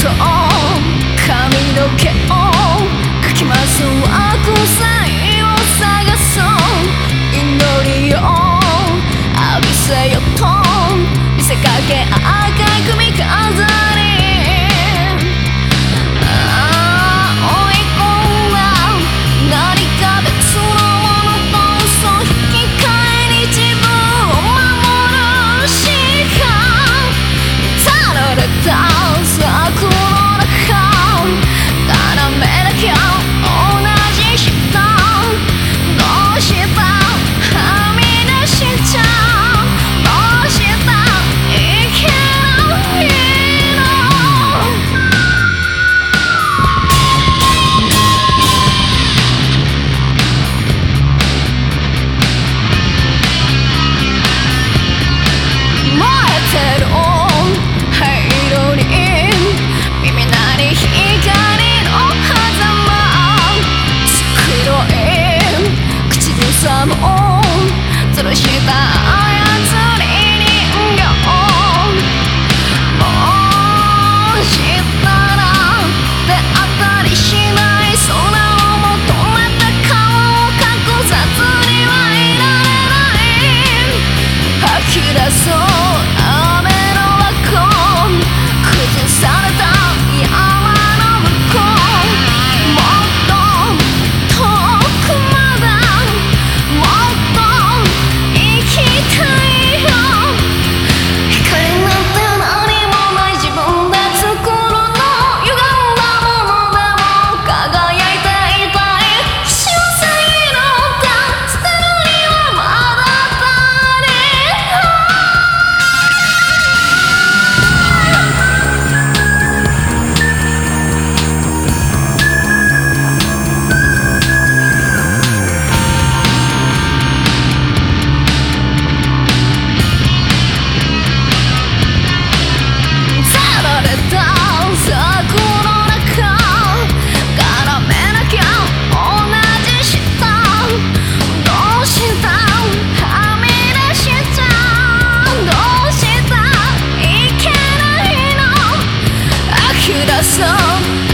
ト髪の毛をかきます悪才を探そう。祈りを浴びせよと。見せかけ合う。some old 吊るしたください